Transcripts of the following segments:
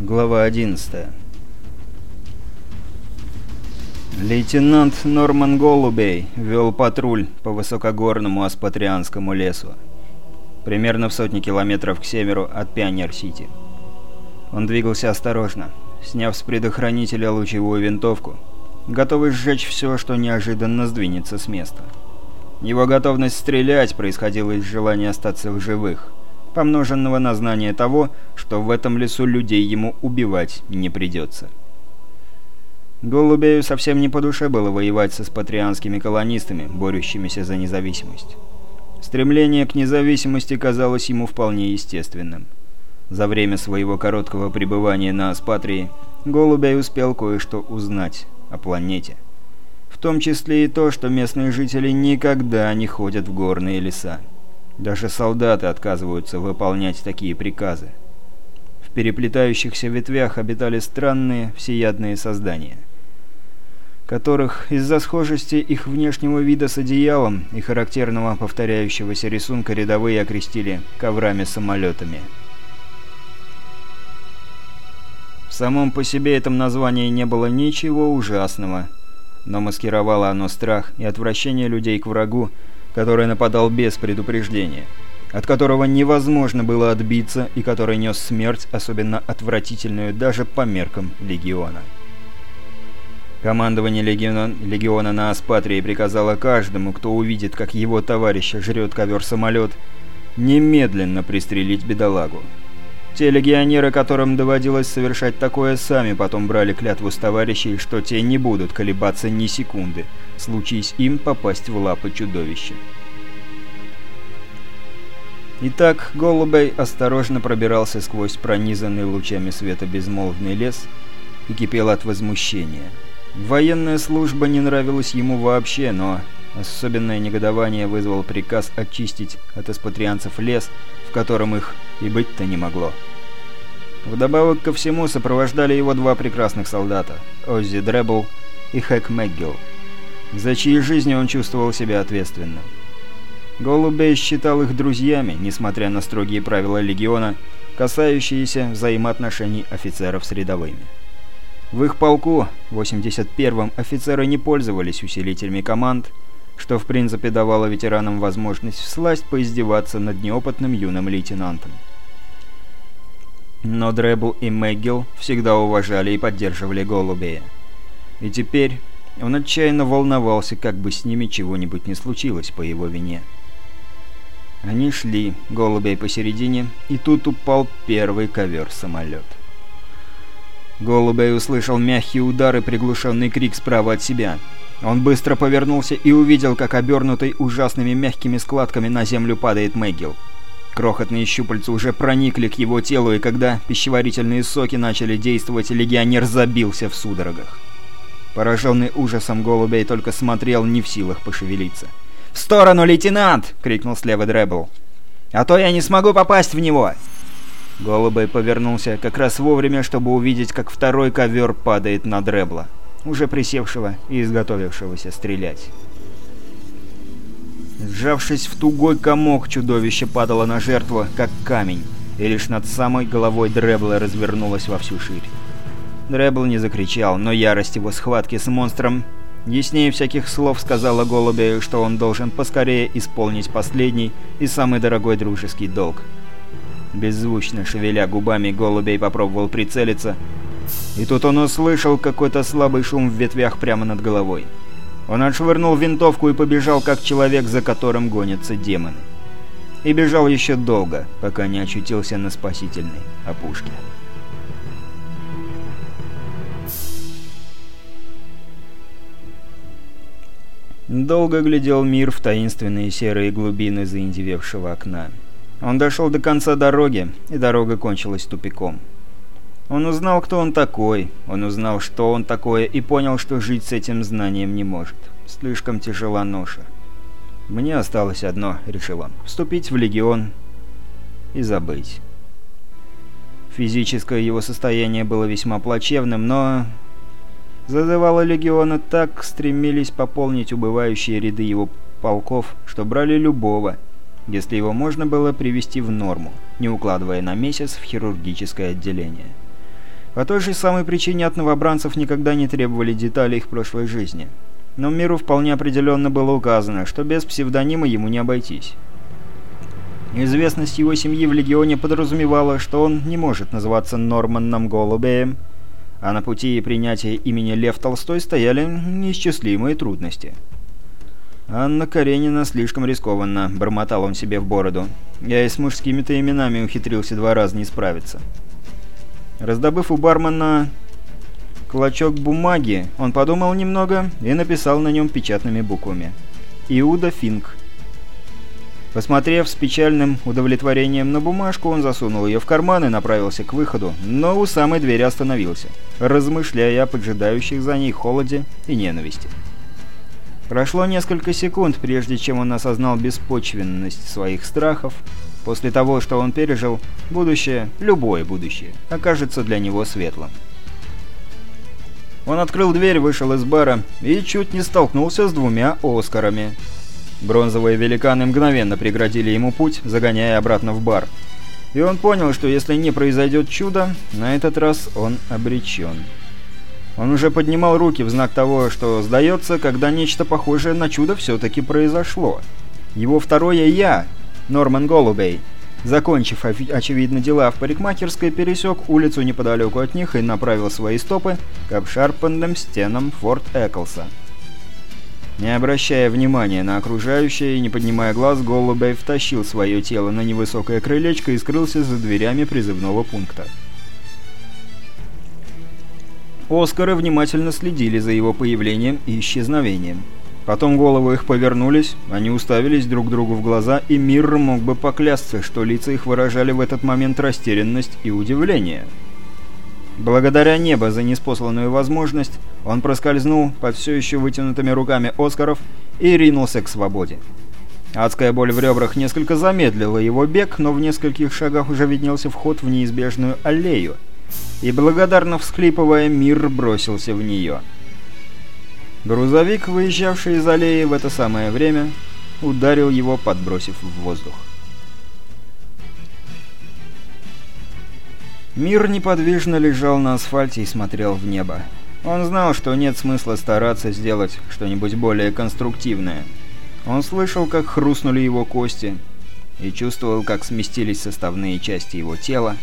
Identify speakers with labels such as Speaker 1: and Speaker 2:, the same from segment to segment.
Speaker 1: Глава 11 Лейтенант Норман Голубей вел патруль по высокогорному Аспатрианскому лесу, примерно в сотни километров к северу от Пионер-Сити. Он двигался осторожно, сняв с предохранителя лучевую винтовку, готовый сжечь все, что неожиданно сдвинется с места. Его готовность стрелять происходила из желания остаться в живых – помноженного на знание того, что в этом лесу людей ему убивать не придется. Голубею совсем не по душе было воевать со спатрианскими колонистами, борющимися за независимость. Стремление к независимости казалось ему вполне естественным. За время своего короткого пребывания на Аспатрии Голубей успел кое-что узнать о планете. В том числе и то, что местные жители никогда не ходят в горные леса. Даже солдаты отказываются выполнять такие приказы. В переплетающихся ветвях обитали странные всеядные создания, которых из-за схожести их внешнего вида с одеялом и характерного повторяющегося рисунка рядовые окрестили коврами-самолетами. В самом по себе этом названии не было ничего ужасного, но маскировало оно страх и отвращение людей к врагу, который нападал без предупреждения, от которого невозможно было отбиться и который нес смерть, особенно отвратительную даже по меркам Легиона. Командование Легиона, Легиона на Аспатрии приказало каждому, кто увидит, как его товарища жрет ковер-самолет, немедленно пристрелить бедолагу. Те легионеры, которым доводилось совершать такое, сами потом брали клятву с товарищей, что те не будут колебаться ни секунды, случись им попасть в лапы чудовища. Итак, Голубей осторожно пробирался сквозь пронизанный лучами света безмолвный лес и кипел от возмущения. Военная служба не нравилась ему вообще, но особенное негодование вызвал приказ очистить от эспатрианцев лес, в котором их и быть-то не могло. Вдобавок ко всему сопровождали его два прекрасных солдата – Оззи Дребл и Хэк Мэггилл, за чьи жизни он чувствовал себя ответственным. Голубей считал их друзьями, несмотря на строгие правила Легиона, касающиеся взаимоотношений офицеров с рядовыми. В их полку, 81-м, офицеры не пользовались усилителями команд, что в принципе давало ветеранам возможность всласть поиздеваться над неопытным юным лейтенантом. Но Дребл и Мэггил всегда уважали и поддерживали Голубея. И теперь он отчаянно волновался, как бы с ними чего-нибудь не случилось по его вине. Они шли, Голубей посередине, и тут упал первый ковер-самолет. Голубей услышал мягкий удар и приглушенный крик справа от себя. Он быстро повернулся и увидел, как обернутый ужасными мягкими складками на землю падает Мэггил. Крохотные щупальца уже проникли к его телу, и когда пищеварительные соки начали действовать, легионер забился в судорогах. Пораженный ужасом голубей только смотрел, не в силах пошевелиться. «В сторону, лейтенант!» — крикнул слева Дребл. «А то я не смогу попасть в него!» Голубой повернулся как раз вовремя, чтобы увидеть, как второй ковер падает на Дребла, уже присевшего и изготовившегося стрелять. Сжавшись в тугой комок, чудовище падало на жертву, как камень, и лишь над самой головой Дребла развернулось во всю ширь. Дребл не закричал, но ярость его схватки с монстром яснее всяких слов сказала Голубе, что он должен поскорее исполнить последний и самый дорогой дружеский долг. Беззвучно шевеля губами, Голубей попробовал прицелиться, и тут он услышал какой-то слабый шум в ветвях прямо над головой. Он отшвырнул винтовку и побежал, как человек, за которым гонятся демоны. И бежал еще долго, пока не очутился на спасительной опушке. Долго глядел мир в таинственные серые глубины заиндевевшего окна. Он дошел до конца дороги, и дорога кончилась тупиком. Он узнал, кто он такой, он узнал, что он такое, и понял, что жить с этим знанием не может. Слишком тяжела ноша. «Мне осталось одно», — решил он, — «вступить в Легион и забыть». Физическое его состояние было весьма плачевным, но... Зазывало Легиона так стремились пополнить убывающие ряды его полков, что брали любого, если его можно было привести в норму, не укладывая на месяц в хирургическое отделение. По той же самой причине от новобранцев никогда не требовали деталей их прошлой жизни. Но миру вполне определенно было указано, что без псевдонима ему не обойтись. Известность его семьи в Легионе подразумевала, что он не может называться Норманном Голубеем, а на пути принятия имени Лев Толстой стояли неисчислимые трудности. «Анна Каренина слишком рискованно», — бормотал он себе в бороду. «Я и с мужскими-то именами ухитрился два раза не справиться». Раздобыв у бармена клочок бумаги, он подумал немного и написал на нем печатными буквами. «Иуда Финк». Посмотрев с печальным удовлетворением на бумажку, он засунул ее в карман и направился к выходу, но у самой двери остановился, размышляя о поджидающих за ней холоде и ненависти. Прошло несколько секунд, прежде чем он осознал беспочвенность своих страхов, После того, что он пережил, будущее, любое будущее, окажется для него светлым. Он открыл дверь, вышел из бара и чуть не столкнулся с двумя Оскарами. Бронзовые великаны мгновенно преградили ему путь, загоняя обратно в бар. И он понял, что если не произойдет чудо, на этот раз он обречен. Он уже поднимал руки в знак того, что сдается, когда нечто похожее на чудо все-таки произошло. Его второе «я» Норман Голубей, закончив, очевидно, дела в парикмахерской, пересек улицу неподалеку от них и направил свои стопы к обшарпанным стенам Форт Эклса. Не обращая внимания на окружающее и не поднимая глаз, Голубей втащил свое тело на невысокое крылечко и скрылся за дверями призывного пункта. Оскары внимательно следили за его появлением и исчезновением. Потом головы их повернулись, они уставились друг другу в глаза, и Мирр мог бы поклясться, что лица их выражали в этот момент растерянность и удивление. Благодаря небо за неспосланную возможность, он проскользнул под все еще вытянутыми руками Оскаров и ринулся к свободе. Адская боль в ребрах несколько замедлила его бег, но в нескольких шагах уже виднелся вход в неизбежную аллею, и благодарно всхлипывая, мир бросился в нее. Грузовик, выезжавший из аллеи в это самое время, ударил его, подбросив в воздух. Мир неподвижно лежал на асфальте и смотрел в небо. Он знал, что нет смысла стараться сделать что-нибудь более конструктивное. Он слышал, как хрустнули его кости, и чувствовал, как сместились составные части его тела,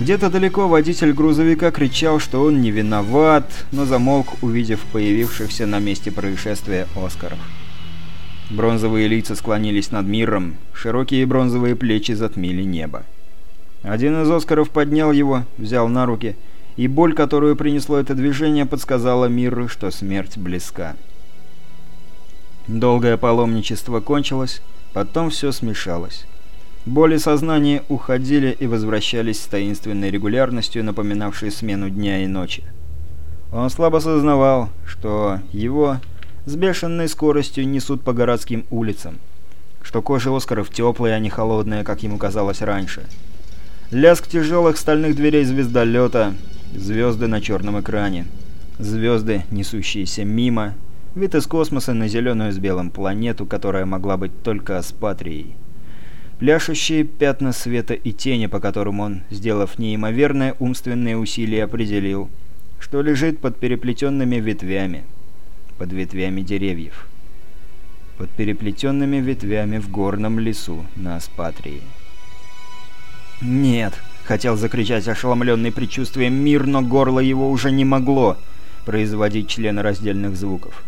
Speaker 1: где-то далеко водитель грузовика кричал, что он не виноват, но замолк, увидев появившихся на месте происшествия Оскаров. Бронзовые лица склонились над миром, широкие бронзовые плечи затмили небо. Один из Оскаров поднял его, взял на руки, и боль, которую принесло это движение, подсказала миру, что смерть близка. Долгое паломничество кончилось, потом все смешалось. Боли сознания уходили и возвращались с таинственной регулярностью, напоминавшей смену дня и ночи. Он слабо сознавал, что его с бешеной скоростью несут по городским улицам, что кожа Оскаров теплая, а не холодная, как ему казалось раньше. Лязг тяжелых стальных дверей звездолета, звезды на черном экране, звезды, несущиеся мимо, вид из космоса на зеленую с белым планету, которая могла быть только Аспатрией пляшущие пятна света и тени, по которым он, сделав неимоверное умственное усилие, определил, что лежит под переплетенными ветвями, под ветвями деревьев, под переплетенными ветвями в горном лесу на Аспатрии. «Нет!» — хотел закричать ошеломленный предчувствием мир, но горло его уже не могло производить членораздельных звуков.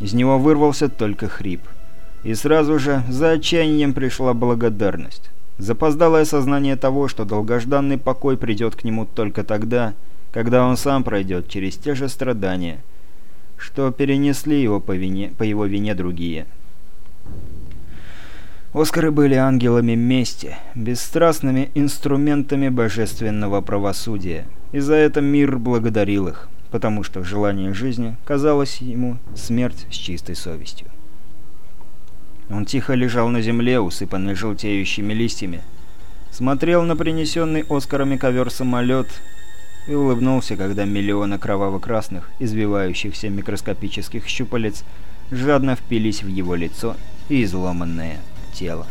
Speaker 1: Из него вырвался только хрип — и сразу же за отчаянием пришла благодарность. Запоздалое сознание того, что долгожданный покой придет к нему только тогда, когда он сам пройдет через те же страдания, что перенесли его по, вине, по его вине другие. Оскары были ангелами мести, бесстрастными инструментами божественного правосудия, и за это мир благодарил их, потому что желание жизни казалось ему смерть с чистой совестью. Он тихо лежал на земле, усыпанный желтеющими листьями, смотрел на принесенный Оскарами ковер-самолет и улыбнулся, когда миллионы кроваво-красных, извивающихся микроскопических щупалец жадно впились в его лицо и изломанное тело.